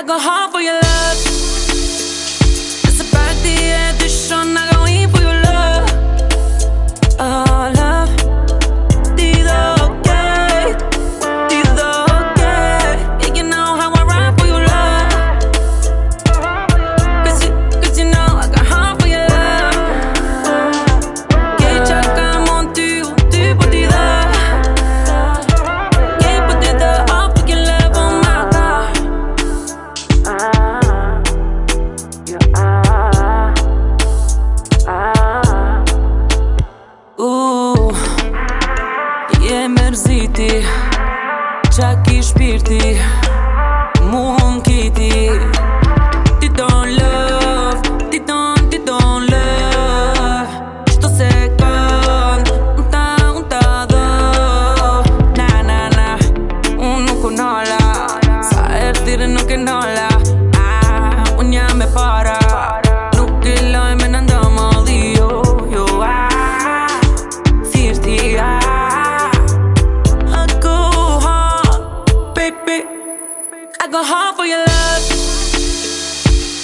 I go hard for your love. It's a party edition. I e mërziti Qa ki shpirti Mu më kiti. I go hard for your love.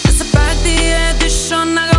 It's a party edition. I go.